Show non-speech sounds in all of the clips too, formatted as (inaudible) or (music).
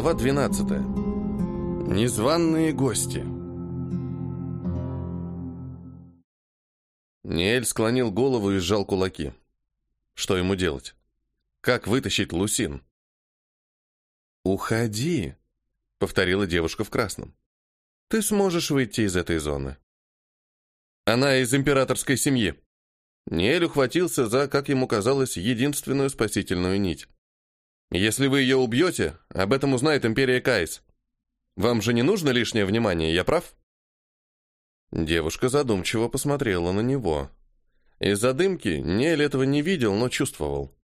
Глава 12. Незваные гости. Ниэль склонил голову и сжал кулаки. Что ему делать? Как вытащить Лусин? «Уходи», — повторила девушка в красном. «Ты сможешь выйти из этой зоны». Она из императорской семьи. Ниэль ухватился за, как ему казалось, единственную спасительную нить. Если вы ее убьете, об этом узнает Империя Кайс. Вам же не нужно лишнее внимание, я прав?» Девушка задумчиво посмотрела на него. Из-за дымки Нель этого не видел, но чувствовал.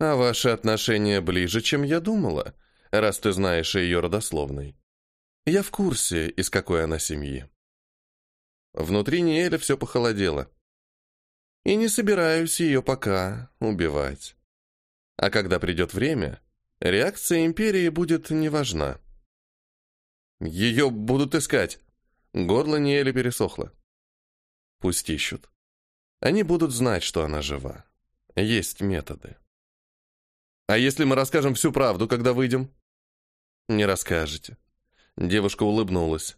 «А ваши отношения ближе, чем я думала, раз ты знаешь ее родословной. Я в курсе, из какой она семьи». Внутри Ниэля все похолодело. «И не собираюсь ее пока убивать». А когда придет время, реакция империи будет неважна. Ее будут искать. Горло Ниэля пересохло. Пусть ищут. Они будут знать, что она жива. Есть методы. А если мы расскажем всю правду, когда выйдем? Не расскажете. Девушка улыбнулась.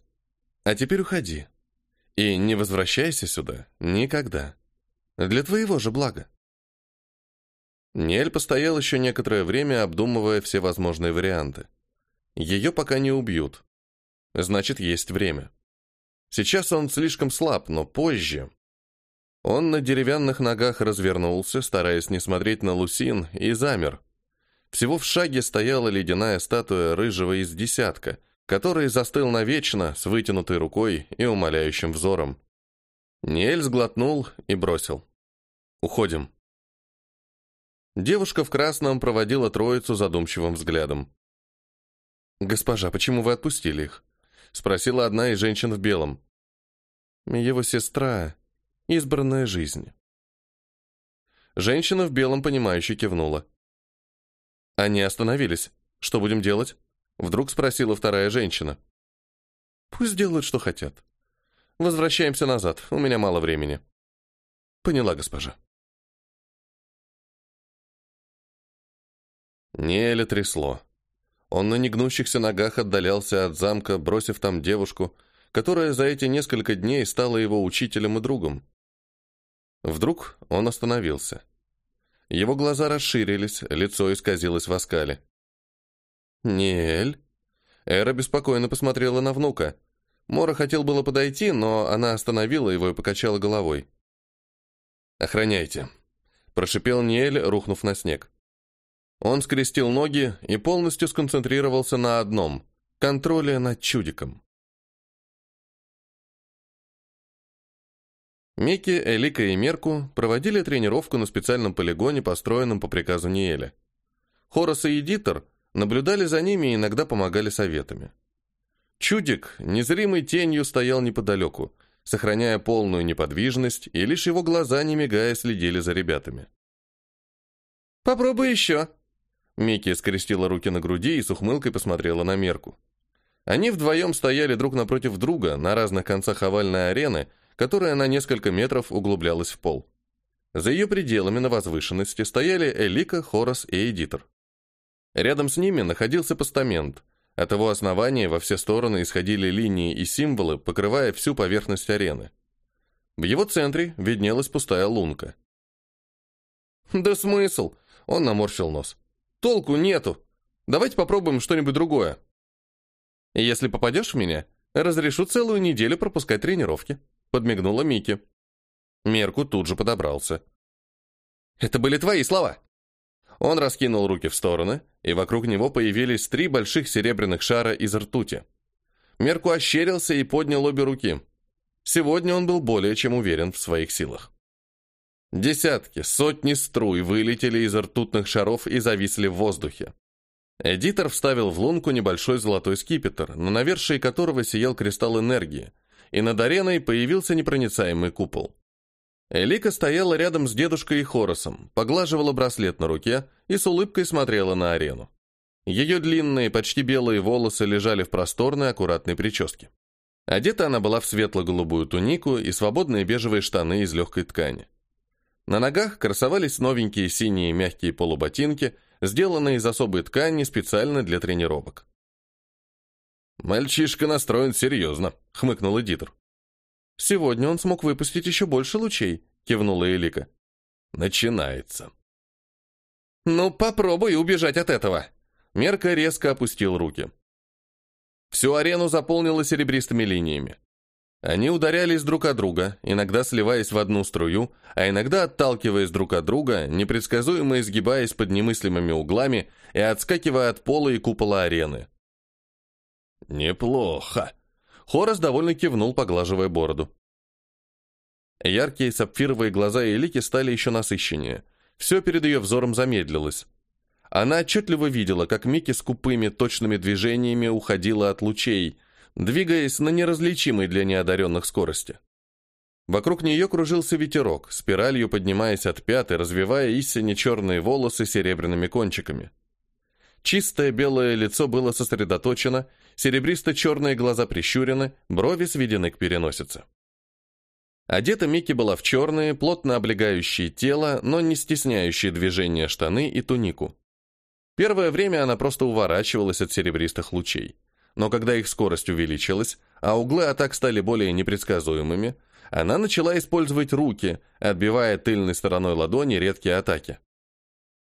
А теперь уходи. И не возвращайся сюда никогда. Для твоего же блага. Нель постоял еще некоторое время, обдумывая все возможные варианты. Ее пока не убьют. Значит, есть время. Сейчас он слишком слаб, но позже... Он на деревянных ногах развернулся, стараясь не смотреть на Лусин, и замер. Всего в шаге стояла ледяная статуя рыжего из десятка, который застыл навечно с вытянутой рукой и умоляющим взором. Нель сглотнул и бросил. «Уходим». Девушка в красном проводила троицу задумчивым взглядом. «Госпожа, почему вы отпустили их?» — спросила одна из женщин в белом. «Его сестра, избранная жизнь». Женщина в белом, понимающе кивнула. «Они остановились. Что будем делать?» — вдруг спросила вторая женщина. «Пусть делают, что хотят. Возвращаемся назад, у меня мало времени». «Поняла, госпожа». Неэля трясло. Он на негнущихся ногах отдалялся от замка, бросив там девушку, которая за эти несколько дней стала его учителем и другом. Вдруг он остановился. Его глаза расширились, лицо исказилось в оскале. «Ниэль?» Эра беспокойно посмотрела на внука. Мора хотел было подойти, но она остановила его и покачала головой. «Охраняйте», – прошипел Ниэль, рухнув на снег. Он скрестил ноги и полностью сконцентрировался на одном – контроле над чудиком. Микки, Элика и Мерку проводили тренировку на специальном полигоне, построенном по приказу Ниэля. Хорос и Эдитор наблюдали за ними и иногда помогали советами. Чудик незримой тенью стоял неподалеку, сохраняя полную неподвижность, и лишь его глаза, не мигая, следили за ребятами. «Попробуй еще», Микки скрестила руки на груди и с ухмылкой посмотрела на Мерку. Они вдвоем стояли друг напротив друга на разных концах овальной арены, которая на несколько метров углублялась в пол. За ее пределами на возвышенности стояли Элика, Хорос и Эдитор. Рядом с ними находился постамент. От его основания во все стороны исходили линии и символы, покрывая всю поверхность арены. В его центре виднелась пустая лунка. «Да смысл?» — он наморщил нос. Толку нету. Давайте попробуем что-нибудь другое. Если попадешь в меня, разрешу целую неделю пропускать тренировки», — подмигнула Мики. Мерку тут же подобрался. «Это были твои слова!» Он раскинул руки в стороны, и вокруг него появились три больших серебряных шара из ртути. Мерку ощерился и поднял обе руки. Сегодня он был более чем уверен в своих силах. Десятки, сотни струй вылетели из ртутных шаров и зависли в воздухе. Эдитор вставил в лунку небольшой золотой скипетр, на навершии которого сиял кристалл энергии, и над ареной появился непроницаемый купол. Элика стояла рядом с дедушкой и Хоросом, поглаживала браслет на руке и с улыбкой смотрела на арену. Ее длинные, почти белые волосы лежали в просторной, аккуратной прическе. Одета она была в светло-голубую тунику и свободные бежевые штаны из легкой ткани. На ногах красовались новенькие синие мягкие полуботинки, сделанной из особой ткани специально для тренировок. «Мальчишка настроен серьезно», — хмыкнул эдитор. «Сегодня он смог выпустить еще больше лучей», — кивнула Элика. «Начинается». «Ну, попробуй убежать от этого». Мерка резко опустил руки. Всю арену заполнила серебристыми линиями. Они ударялись друг от друга, иногда сливаясь в одну струю, а иногда отталкиваясь друг от друга, непредсказуемо изгибаясь под немыслимыми углами и отскакивая от пола и купола арены. «Неплохо!» Хорос довольно кивнул, поглаживая бороду. Яркие сапфировые глаза Элики стали еще насыщеннее. Все перед ее взором замедлилось. Она отчетливо видела, как Микки с купыми точными движениями уходила от лучей, двигаясь на неразличимой для неодаренных скорости. Вокруг нее кружился ветерок, спиралью поднимаясь от пят и развивая истине черные волосы серебряными кончиками. Чистое белое лицо было сосредоточено, серебристо-черные глаза прищурены, брови сведены к переносице. Одета Микки была в черные, плотно облегающие тело, но не стесняющие движения штаны и тунику. Первое время она просто уворачивалась от серебристых лучей. Но когда их скорость увеличилась, а углы атак стали более непредсказуемыми, она начала использовать руки, отбивая тыльной стороной ладони редкие атаки.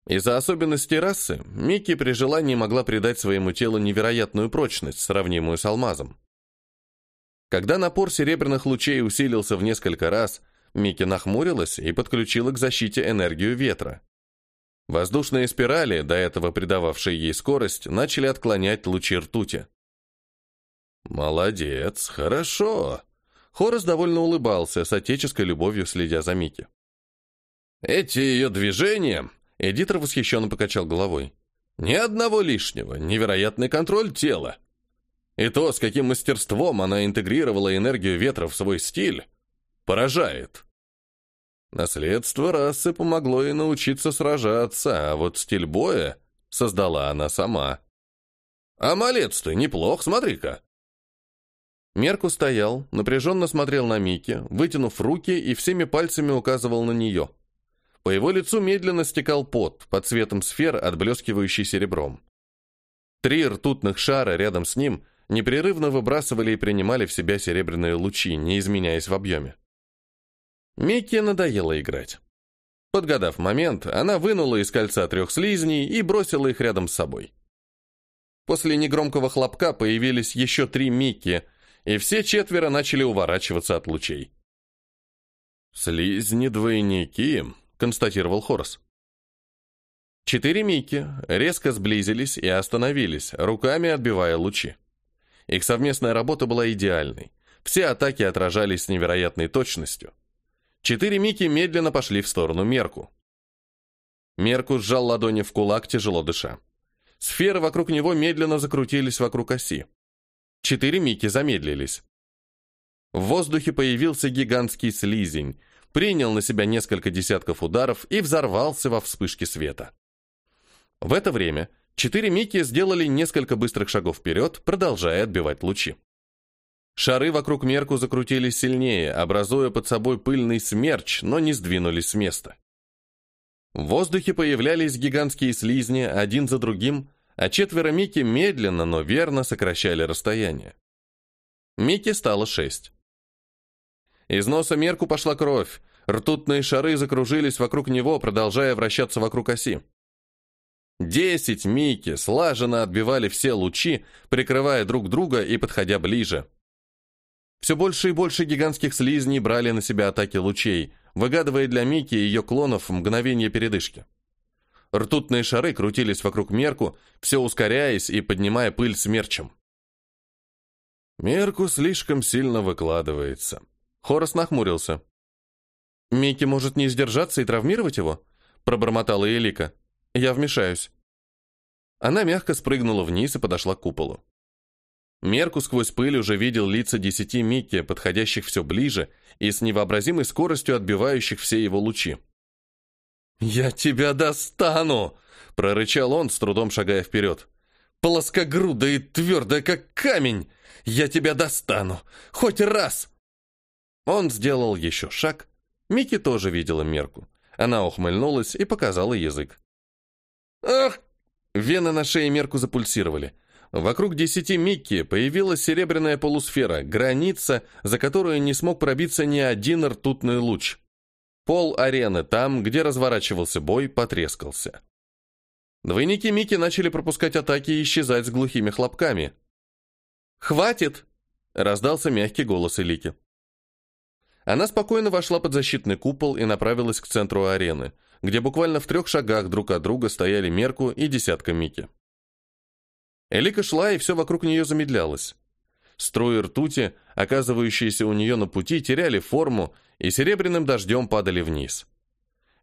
Из-за особенностей расы, Микки при желании могла придать своему телу невероятную прочность, сравнимую с алмазом. Когда напор серебряных лучей усилился в несколько раз, Микки нахмурилась и подключила к защите энергию ветра. Воздушные спирали, до этого придававшие ей скорость, начали отклонять лучи ртути. «Молодец, хорошо!» Хорос довольно улыбался, с отеческой любовью следя за Микки. «Эти ее движения...» Эдитор восхищенно покачал головой. «Ни одного лишнего, невероятный контроль тела. И то, с каким мастерством она интегрировала энергию ветра в свой стиль, поражает. Наследство расы помогло ей научиться сражаться, а вот стиль боя создала она сама. А малец-то неплох, смотри-ка. Мерку стоял, напряженно смотрел на Мики, вытянув руки и всеми пальцами указывал на нее. По его лицу медленно стекал пот, под цветом сфер, отблескивающий серебром. Три ртутных шара рядом с ним непрерывно выбрасывали и принимали в себя серебряные лучи, не изменяясь в объеме. Микки надоело играть. Подгадав момент, она вынула из кольца трех слизней и бросила их рядом с собой. После негромкого хлопка появились еще три Микки — и все четверо начали уворачиваться от лучей. «Слизни-двойники», — констатировал Хорос. Четыре Мики резко сблизились и остановились, руками отбивая лучи. Их совместная работа была идеальной. Все атаки отражались с невероятной точностью. Четыре Мики медленно пошли в сторону Мерку. Мерку сжал ладони в кулак, тяжело дыша. Сферы вокруг него медленно закрутились вокруг оси. Четыре Мики замедлились. В воздухе появился гигантский слизень, принял на себя несколько десятков ударов и взорвался во вспышке света. В это время четыре Мики сделали несколько быстрых шагов вперед, продолжая отбивать лучи. Шары вокруг Мерку закрутились сильнее, образуя под собой пыльный смерч, но не сдвинулись с места. В воздухе появлялись гигантские слизни, один за другим, а четверо Мики медленно, но верно сокращали расстояние. Мики стало шесть. Из носа Мерку пошла кровь, ртутные шары закружились вокруг него, продолжая вращаться вокруг оси. Десять Мики слаженно отбивали все лучи, прикрывая друг друга и подходя ближе. Все больше и больше гигантских слизней брали на себя атаки лучей, выгадывая для Мики и ее клонов мгновение передышки. Ртутные шары крутились вокруг Мерку, все ускоряясь и поднимая пыль смерчем. Мерку слишком сильно выкладывается. Хорос нахмурился. «Микки может не сдержаться и травмировать его?» пробормотала Элика. «Я вмешаюсь». Она мягко спрыгнула вниз и подошла к куполу. Мерку сквозь пыль уже видел лица десяти Микки, подходящих все ближе и с невообразимой скоростью отбивающих все его лучи. «Я тебя достану!» — прорычал он, с трудом шагая вперед. «Плоскогрудая и твердая, как камень! Я тебя достану! Хоть раз!» Он сделал еще шаг. Микки тоже видела мерку. Она ухмыльнулась и показала язык. Ах! Вены на шее Мерку запульсировали. Вокруг десяти Микки появилась серебряная полусфера, граница, за которую не смог пробиться ни один ртутный луч. Пол арены, там, где разворачивался бой, потрескался. Двойники Микки начали пропускать атаки и исчезать с глухими хлопками. «Хватит!» — раздался мягкий голос Элики. Она спокойно вошла под защитный купол и направилась к центру арены, где буквально в трех шагах друг от друга стояли Мерку и десятка Микки. Элика шла, и все вокруг нее замедлялось. Струи ртути, оказывающиеся у нее на пути, теряли форму и серебряным дождем падали вниз.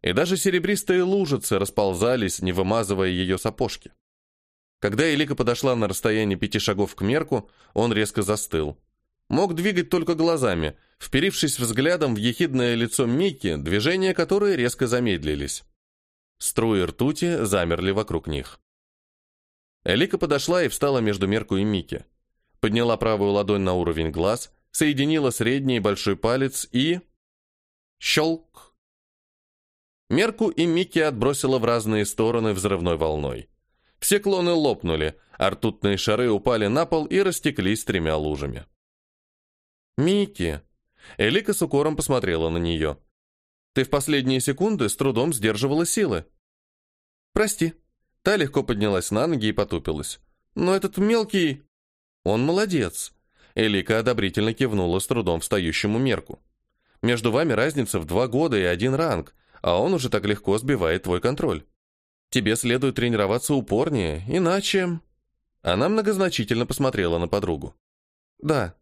И даже серебристые лужицы расползались, не вымазывая ее сапожки. Когда Элика подошла на расстояние пяти шагов к Мерку, он резко застыл. Мог двигать только глазами, вперившись взглядом в ехидное лицо Микки, движения которой резко замедлились. Струи ртути замерли вокруг них. Элика подошла и встала между Мерку и Микки. Подняла правую ладонь на уровень глаз, соединила средний и большой палец и... Щелк! Мерку и Микки отбросила в разные стороны взрывной волной. Все клоны лопнули, а ртутные шары упали на пол и растеклись тремя лужами. «Микки!» Элика с укором посмотрела на нее. «Ты в последние секунды с трудом сдерживала силы». «Прости». Та легко поднялась на ноги и потупилась. «Но этот мелкий...» «Он молодец». Элика одобрительно кивнула с трудом встающему мерку. «Между вами разница в два года и один ранг, а он уже так легко сбивает твой контроль. Тебе следует тренироваться упорнее, иначе...» Она многозначительно посмотрела на подругу. «Да,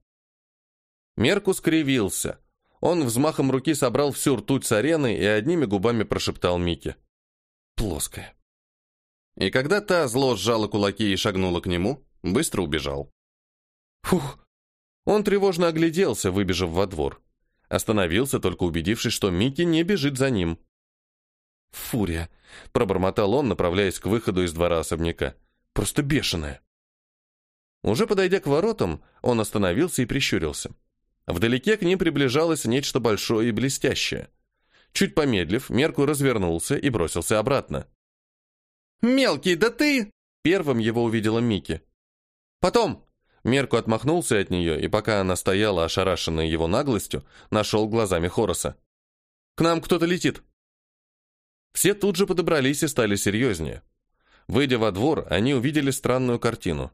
Мерку скривился. Он взмахом руки собрал всю ртуть с арены и одними губами прошептал Мике. «Плоская». И когда та зло сжала кулаки и шагнула к нему, быстро убежал. Фух. Он тревожно огляделся, выбежав во двор. Остановился, только убедившись, что Микки не бежит за ним. «Фурия!» — пробормотал он, направляясь к выходу из двора особняка. «Просто бешеная!» Уже подойдя к воротам, он остановился и прищурился. Вдалеке к ним приближалось нечто большое и блестящее. Чуть помедлив, Мерку развернулся и бросился обратно. «Мелкий, да ты!» Первым его увидела Микки. «Потом!» Мерку отмахнулся от нее, и пока она стояла, ошарашенная его наглостью, нашел глазами Хороса. «К нам кто-то летит!» Все тут же подобрались и стали серьезнее. Выйдя во двор, они увидели странную картину.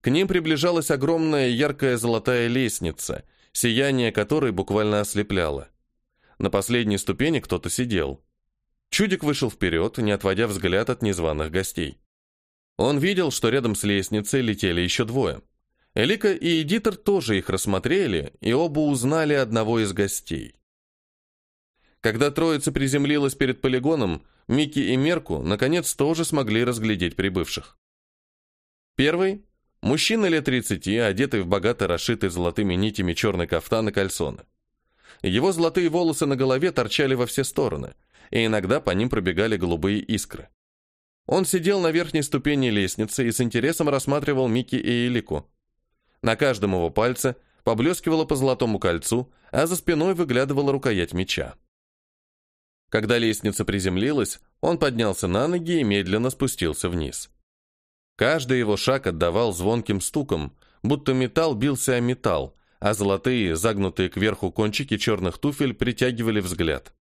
К ним приближалась огромная яркая золотая лестница, сияние которой буквально ослепляло. На последней ступени кто-то сидел. Чудик вышел вперед, не отводя взгляд от незваных гостей. Он видел, что рядом с лестницей летели еще двое. Элика и Эдитор тоже их рассмотрели, и оба узнали одного из гостей. Когда троица приземлилась перед полигоном, Микки и Мерку наконец тоже смогли разглядеть прибывших. Первый Мужчина лет 30, одетый в богато расшитый золотыми нитями черный кафтан и кальсоны. Его золотые волосы на голове торчали во все стороны, и иногда по ним пробегали голубые искры. Он сидел на верхней ступени лестницы и с интересом рассматривал Микки и Элику. На каждом его пальце поблескивало по золотому кольцу, а за спиной выглядывала рукоять меча. Когда лестница приземлилась, он поднялся на ноги и медленно спустился вниз. Каждый его шаг отдавал звонким стуком, будто металл бился о металл, а золотые, загнутые кверху кончики черных туфель притягивали взгляд.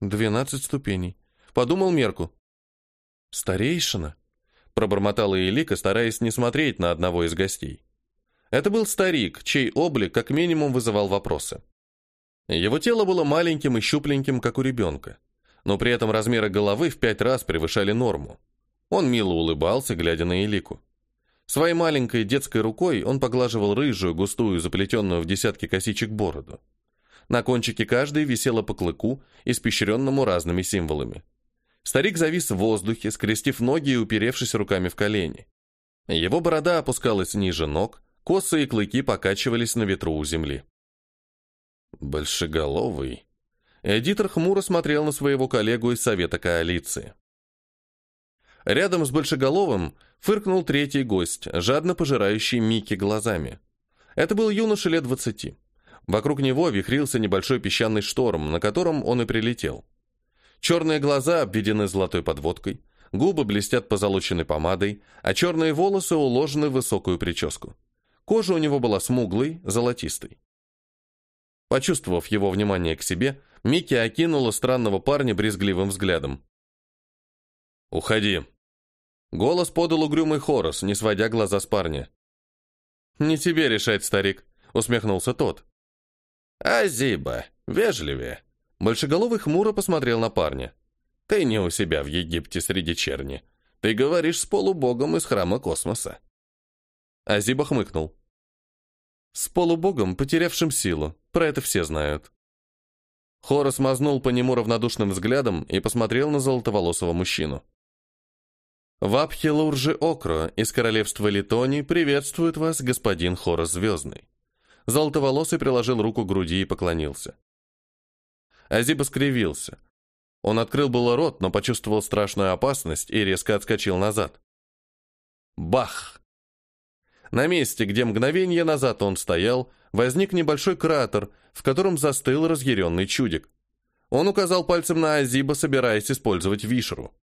«Двенадцать ступеней», — подумал Мерку. «Старейшина», — пробормотала Элика, стараясь не смотреть на одного из гостей. Это был старик, чей облик как минимум вызывал вопросы. Его тело было маленьким и щупленьким, как у ребенка, но при этом размеры головы в пять раз превышали норму. Он мило улыбался, глядя на Элику. Своей маленькой детской рукой он поглаживал рыжую, густую, заплетенную в десятки косичек бороду. На кончике каждой висело по клыку, испещренному разными символами. Старик завис в воздухе, скрестив ноги и уперевшись руками в колени. Его борода опускалась ниже ног, косы и клыки покачивались на ветру у земли. Большеголовый. Эдитор хмуро смотрел на своего коллегу из Совета Коалиции. Рядом с Большеголовым фыркнул третий гость, жадно пожирающий Микки глазами. Это был юноша лет двадцати. Вокруг него вихрился небольшой песчаный шторм, на котором он и прилетел. Черные глаза обведены золотой подводкой, губы блестят позолоченной помадой, а черные волосы уложены в высокую прическу. Кожа у него была смуглой, золотистой. Почувствовав его внимание к себе, Микки окинула странного парня брезгливым взглядом. «Уходи!» Голос подал угрюмый Хорос, не сводя глаза с парня. «Не тебе решать, старик», — усмехнулся тот. «Азиба, вежливее». Большеголовый хмуро посмотрел на парня. «Ты не у себя в Египте среди черни. Ты говоришь с полубогом из храма космоса». Азиба хмыкнул. «С полубогом, потерявшим силу. Про это все знают». Хорос мазнул по нему равнодушным взглядом и посмотрел на золотоволосого мужчину. Вапхи Луржи Окро из королевства Литони приветствует вас, господин Хорос Звездный. Золотоволосый приложил руку к груди и поклонился. Азиба скривился. Он открыл было рот, но почувствовал страшную опасность и резко отскочил назад. Бах! На месте, где мгновение назад он стоял, возник небольшой кратер, в котором застыл разъяренный чудик. Он указал пальцем на Азиба, собираясь использовать вишеру.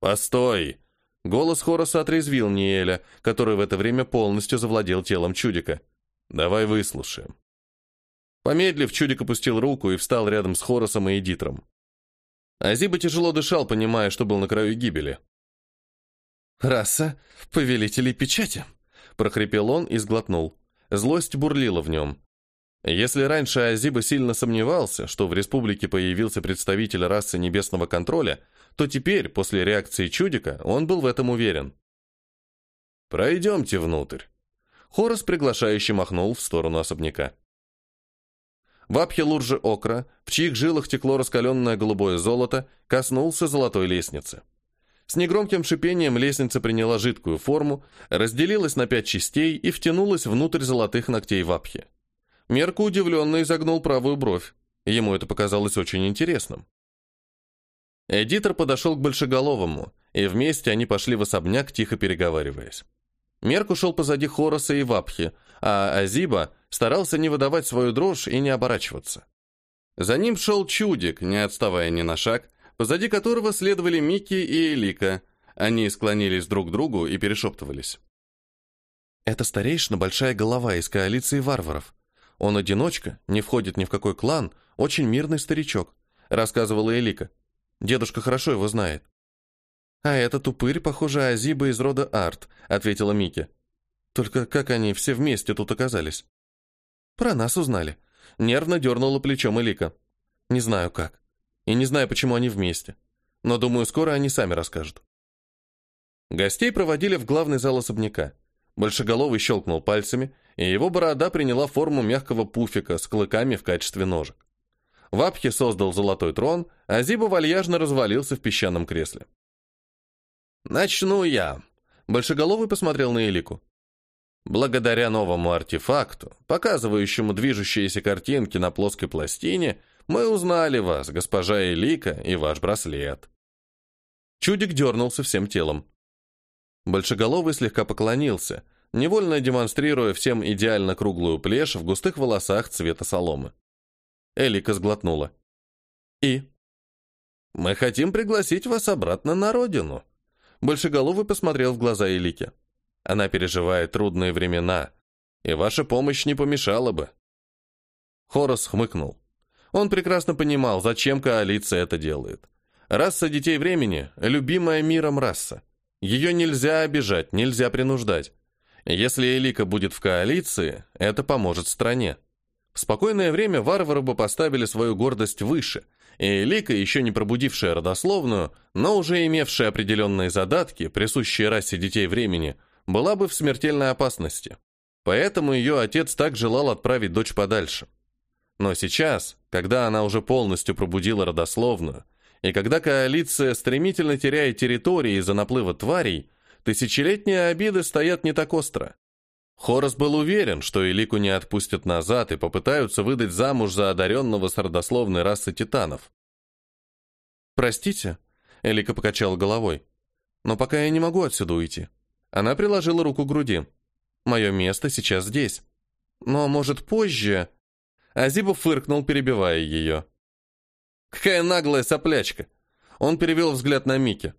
«Постой!» Голос Хороса отрезвил Ниэля, который в это время полностью завладел телом чудика. «Давай выслушаем». Помедлив, чудик опустил руку и встал рядом с Хоросом и Эдитром. Азиба тяжело дышал, понимая, что был на краю гибели. «Раса повелителей печати», — прохрипел он и сглотнул. Злость бурлила в нем. Если раньше Азиба сильно сомневался, что в республике появился представитель расы небесного контроля, то теперь, после реакции чудика, он был в этом уверен. «Пройдемте внутрь». Хорос приглашающе махнул в сторону особняка. В Абхелурже Окра, в чьих жилах текло раскаленное голубое золото, коснулся золотой лестницы. С негромким шипением лестница приняла жидкую форму, разделилась на пять частей и втянулась внутрь золотых ногтей Вапхи. Мерку удивленно изогнул правую бровь. Ему это показалось очень интересным. Эдитор подошел к Большеголовому, и вместе они пошли в особняк, тихо переговариваясь. Мерк ушел позади Хороса и Вапхи, а Азиба старался не выдавать свою дрожь и не оборачиваться. За ним шел Чудик, не отставая ни на шаг, позади которого следовали Микки и Элика. Они склонились друг к другу и перешептывались. «Это старейшина большая голова из коалиции варваров. Он одиночка, не входит ни в какой клан, очень мирный старичок», рассказывала Элика. Дедушка хорошо его знает. А этот упырь, похоже, Азиба из рода Арт, ответила Мики. Только как они все вместе тут оказались? Про нас узнали. Нервно дернула плечом Элика. Не знаю как. И не знаю, почему они вместе. Но думаю, скоро они сами расскажут. Гостей проводили в главный зал особняка. Большеголовый щелкнул пальцами, и его борода приняла форму мягкого пуфика с клыками в качестве ножек. Вапхи создал золотой трон, а Зиба вальяжно развалился в песчаном кресле. «Начну я», — Большеголовый посмотрел на Элику. «Благодаря новому артефакту, показывающему движущиеся картинки на плоской пластине, мы узнали вас, госпожа Элика, и ваш браслет». Чудик дернулся всем телом. Большеголовый слегка поклонился, невольно демонстрируя всем идеально круглую плешь в густых волосах цвета соломы. Элика сглотнула. «И?» «Мы хотим пригласить вас обратно на родину». Большеголовый посмотрел в глаза Элике. «Она переживает трудные времена, и ваша помощь не помешала бы». Хорос хмыкнул. Он прекрасно понимал, зачем коалиция это делает. Раса детей времени – любимая миром раса. Ее нельзя обижать, нельзя принуждать. Если Элика будет в коалиции, это поможет стране. В спокойное время варвары бы поставили свою гордость выше, и Лика, еще не пробудившая родословную, но уже имевшая определенные задатки, присущие расе детей времени, была бы в смертельной опасности. Поэтому ее отец так желал отправить дочь подальше. Но сейчас, когда она уже полностью пробудила родословную, и когда коалиция стремительно теряет территории из-за наплыва тварей, тысячелетние обиды стоят не так остро. Хорос был уверен, что Элику не отпустят назад и попытаются выдать замуж за одаренного с родословной расы титанов. «Простите», — Элика покачала головой, — «но пока я не могу отсюда уйти». Она приложила руку к груди. «Мое место сейчас здесь. Но, может, позже...» Азибов фыркнул, перебивая ее. Какая наглая соплячка. Он перевел взгляд на Микки.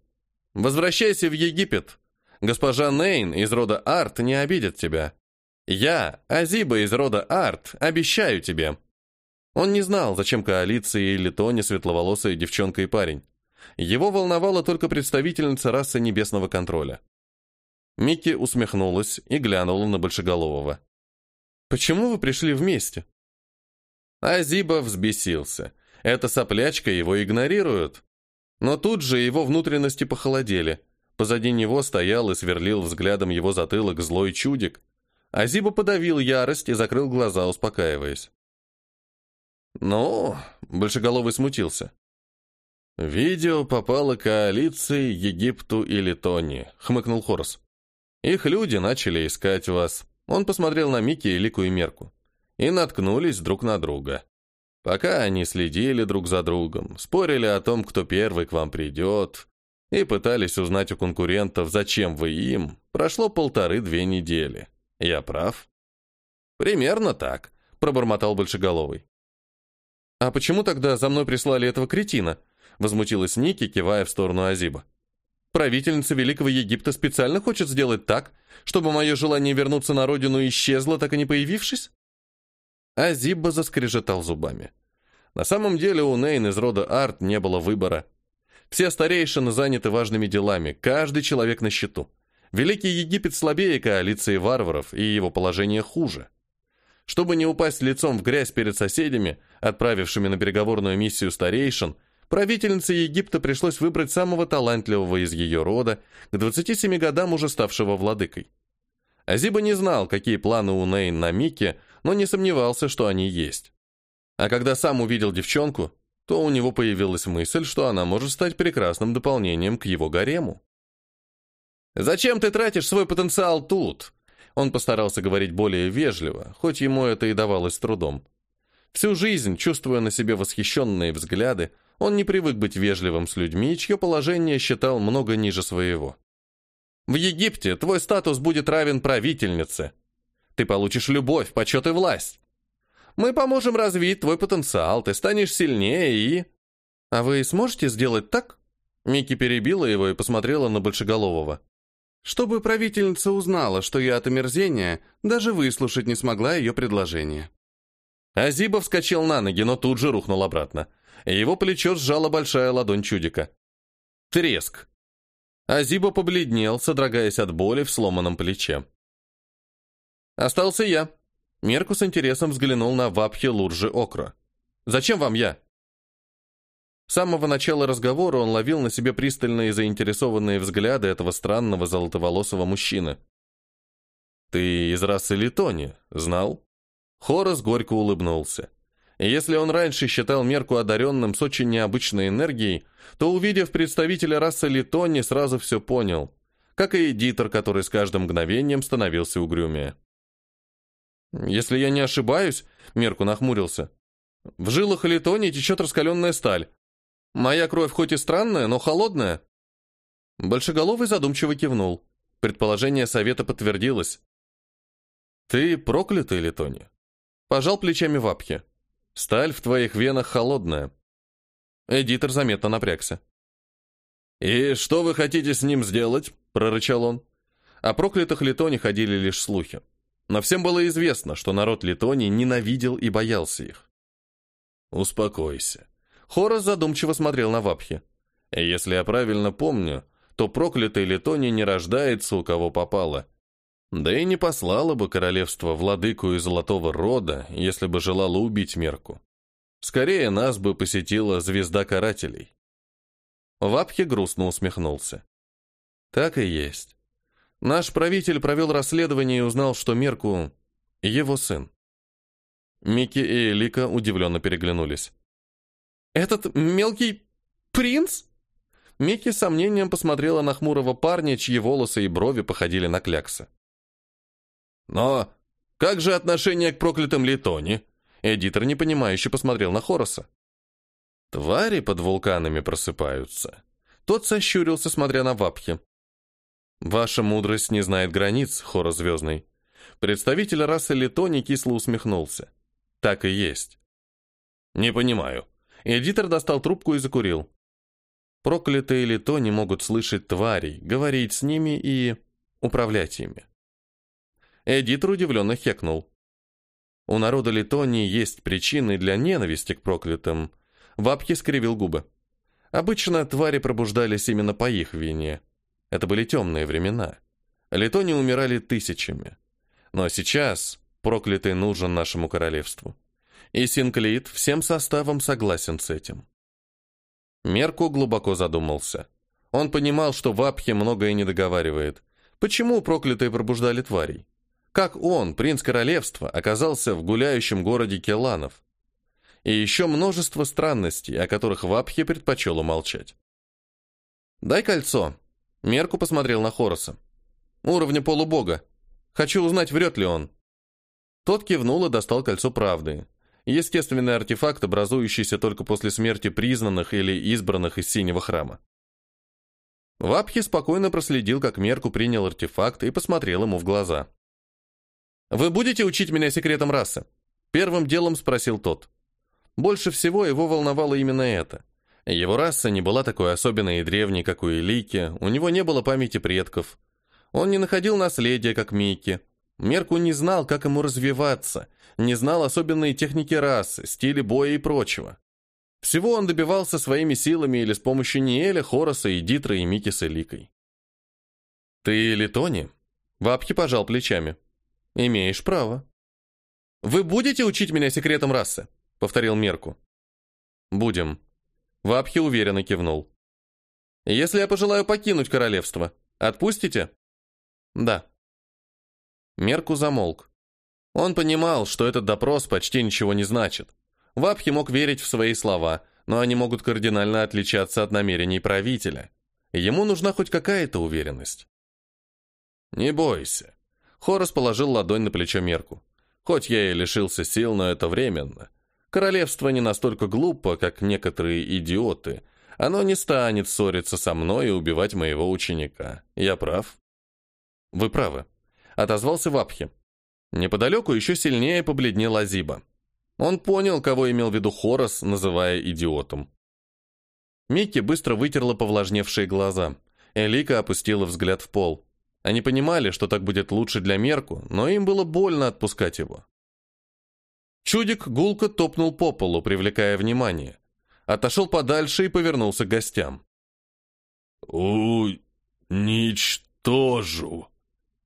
Возвращайся в Египет. Госпожа Нейн из рода Арт не обидит тебя. Я, Азиба из рода Арт, обещаю тебе. Он не знал, зачем коалиции или Тони светловолосая девчонка и парень. Его волновала только представительница расы небесного контроля. Микки усмехнулась и глянула на Большеголового. «Почему вы пришли вместе?» Азиба взбесился. Эта соплячка его игнорирует. Но тут же его внутренности похолодели. Позади него стоял и сверлил взглядом его затылок злой чудик. Азиба подавил ярость и закрыл глаза, успокаиваясь. «Ну...» — Большеголовый смутился. «Видео попало коалиции Египту и Литонии», — хмыкнул Хорос. «Их люди начали искать вас». Он посмотрел на Микки, Лику и Мерку. И наткнулись друг на друга. Пока они следили друг за другом, спорили о том, кто первый к вам придет, и пытались узнать у конкурентов, зачем вы им, прошло полторы-две недели. Я прав? Примерно так, пробормотал Большеголовый. А почему тогда за мной прислали этого кретина? Возмутилась Ники, кивая в сторону Азиба. Правительница Великого Египта специально хочет сделать так, чтобы мое желание вернуться на родину исчезло, так и не появившись? Азиба заскрежетал зубами. На самом деле у Нейн из рода Арт не было выбора. Все старейшины заняты важными делами, каждый человек на счету. Великий Египет слабее коалиции варваров, и его положение хуже. Чтобы не упасть лицом в грязь перед соседями, отправившими на переговорную миссию старейшин, Правительнице Египта пришлось выбрать самого талантливого из ее рода, к 27 годам уже ставшего владыкой. Азиба не знал, какие планы у Нейн на Мике, но не сомневался, что они есть. А когда сам увидел девчонку, то у него появилась мысль, что она может стать прекрасным дополнением к его гарему. «Зачем ты тратишь свой потенциал тут?» Он постарался говорить более вежливо, хоть ему это и давалось трудом. Всю жизнь, чувствуя на себе восхищенные взгляды, он не привык быть вежливым с людьми, чье положение считал много ниже своего. В Египте твой статус будет равен правительнице. Ты получишь любовь, почет и власть. Мы поможем развить твой потенциал, ты станешь сильнее и... А вы сможете сделать так? Микки перебила его и посмотрела на Большеголового. Чтобы правительница узнала, что я от омерзения, даже выслушать не смогла ее предложение. Азиба вскочил на ноги, но тут же рухнул обратно. Его плечо сжала большая ладонь чудика. Треск. Азиба побледнел, содрогаясь от боли в сломанном плече. «Остался я». Мерку с интересом взглянул на вапхи Луржи Окро. «Зачем вам я?» С самого начала разговора он ловил на себе пристальные заинтересованные взгляды этого странного золотоволосого мужчины. «Ты из расы Литони, знал?» Хорос горько улыбнулся. Если он раньше считал Мерку одаренным с очень необычной энергией, то, увидев представителя расы Литони, сразу все понял, как и Эдитор, который с каждым мгновением становился угрюмее. «Если я не ошибаюсь», — Мерку нахмурился, — «в жилах Литони течет раскаленная сталь. Моя кровь хоть и странная, но холодная». Большеголовый задумчиво кивнул. Предположение совета подтвердилось. «Ты проклятый, Литони?» Пожал плечами в апхе. Сталь в твоих венах холодная. Эдитор заметно напрягся. «И что вы хотите с ним сделать?» — прорычал он. О проклятых Литоне ходили лишь слухи. Но всем было известно, что народ Литонии ненавидел и боялся их. «Успокойся». Хорос задумчиво смотрел на Вапхи. «Если я правильно помню, то проклятый Литони не рождается у кого попало, да и не послала бы королевство владыку из Золотого Рода, если бы желала убить Мерку. Скорее нас бы посетила звезда карателей. Вапхе грустно усмехнулся. Так и есть. Наш правитель провел расследование и узнал, что Мерку — его сын. Микки и Элика удивленно переглянулись. «Этот мелкий принц?» Микки с сомнением посмотрела на хмурого парня, чьи волосы и брови походили на кляксы. Но как же отношение к проклятым Литоне? Эдитор непонимающе посмотрел на Хороса. Твари под вулканами просыпаются. Тот сощурился, смотря на Вапхи. Ваша мудрость не знает границ, Хорос Звездный. Представитель расы Литони кисло усмехнулся. Так и есть. Не понимаю. Эдитор достал трубку и закурил. Проклятые лито не могут слышать тварей, говорить с ними и управлять ими. Эдитор удивленно хекнул. У народа Литонии есть причины для ненависти к проклятым. Вапки скривил губы. Обычно твари пробуждались именно по их вине. Это были темные времена. Литони умирали тысячами. Но сейчас проклятый нужен нашему королевству. И Синклит всем составом согласен с этим. Мерку глубоко задумался. Он понимал, что Вапхе многое не договаривает. Почему проклятые пробуждали тварей? Как он, принц королевства, оказался в гуляющем городе Келанов? И еще множество странностей, о которых Вапхе предпочел умолчать. «Дай кольцо». Мерку посмотрел на Хороса. «Уровня полубога. Хочу узнать, врет ли он». Тот кивнул и достал кольцо правды. Естественный артефакт, образующийся только после смерти признанных или избранных из синего храма. Вапхи спокойно проследил, как Мерку принял артефакт и посмотрел ему в глаза. «Вы будете учить меня секретам расы?» Первым делом спросил тот. Больше всего его волновало именно это. Его раса не была такой особенной и древней, как у Элики, у него не было памяти предков. Он не находил наследия, как Микки. Мерку не знал, как ему развиваться, не знал особенные техники расы, стили боя и прочего. Всего он добивался своими силами или с помощью Ниэля, Хороса, Эдитра и Мики с Эликой. «Ты Литони?» Вапхи пожал плечами. «Имеешь право». «Вы будете учить меня секретам расы?» — повторил Мерку. «Будем». Вапхи уверенно кивнул. «Если я пожелаю покинуть королевство, отпустите?» «Да». Мерку замолк. Он понимал, что этот допрос почти ничего не значит. Вапхи мог верить в свои слова, но они могут кардинально отличаться от намерений правителя. Ему нужна хоть какая-то уверенность. «Не бойся», Хорос положил ладонь на плечо Мерку. «Хоть я и лишился сил, но это временно. Королевство не настолько глупо, как некоторые идиоты. Оно не станет ссориться со мной и убивать моего ученика. Я прав?» «Вы правы», — отозвался Вапхи. Неподалеку еще сильнее побледнел Азиба. Он понял, кого имел в виду Хорос, называя идиотом. Микки быстро вытерла повлажневшие глаза. Элика опустила взгляд в пол. Они понимали, что так будет лучше для Мерку, но им было больно отпускать его. Чудик гулко топнул по полу, привлекая внимание. Отошел подальше и повернулся к гостям. «Уничтожу!»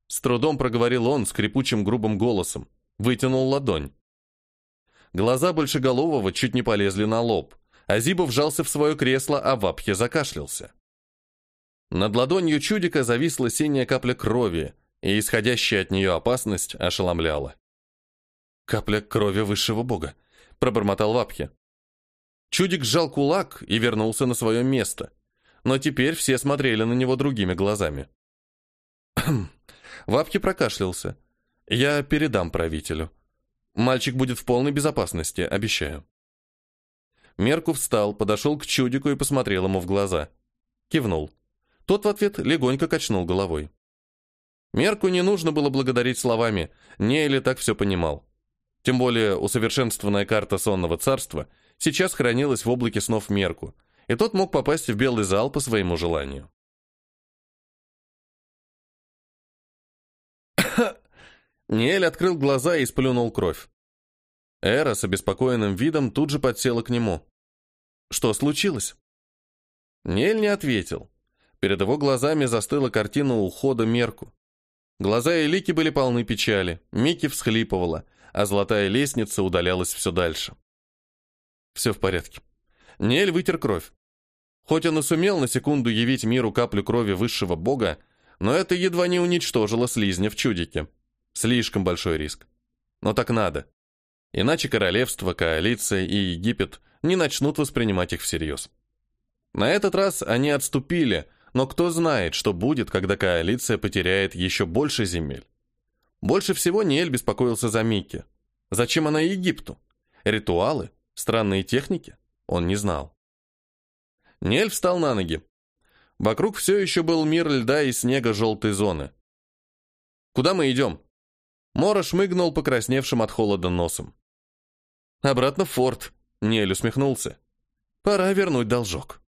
С трудом проговорил он скрипучим грубым голосом. Вытянул ладонь. Глаза Большеголового чуть не полезли на лоб. Азиба вжался в свое кресло, а Вапхе закашлялся. Над ладонью чудика зависла синяя капля крови, и исходящая от нее опасность ошеломляла. «Капля крови высшего бога», — пробормотал Вапхе. Чудик сжал кулак и вернулся на свое место, но теперь все смотрели на него другими глазами. (clears throat) Вапхе прокашлялся. «Я передам правителю. Мальчик будет в полной безопасности, обещаю». Мерку встал, подошел к чудику и посмотрел ему в глаза. Кивнул. Тот в ответ легонько качнул головой. Мерку не нужно было благодарить словами, не или так все понимал. Тем более усовершенствованная карта сонного царства сейчас хранилась в облаке снов Мерку, и тот мог попасть в белый зал по своему желанию. (coughs) Ниэль открыл глаза и сплюнул кровь. Эра с обеспокоенным видом тут же подсела к нему. «Что случилось?» Ниэль не ответил, Перед его глазами застыла картина ухода Мерку. Глаза Элики были полны печали, Микки всхлипывала, а золотая лестница удалялась все дальше. Все в порядке. Нель вытер кровь. Хоть он и сумел на секунду явить миру каплю крови высшего бога, но это едва не уничтожило слизня в чудике. Слишком большой риск. Но так надо. Иначе королевство, коалиция и Египет не начнут воспринимать их всерьез. На этот раз они отступили, но кто знает, что будет, когда коалиция потеряет еще больше земель. Больше всего Ниэль беспокоился за Микки. Зачем она Египту? Ритуалы? Странные техники? Он не знал. Ниэль встал на ноги. Вокруг все еще был мир льда и снега желтой зоны. «Куда мы идем?» Мора шмыгнул покрасневшим от холода носом. «Обратно в форт», — Ниэль усмехнулся. Пора вернуть должок.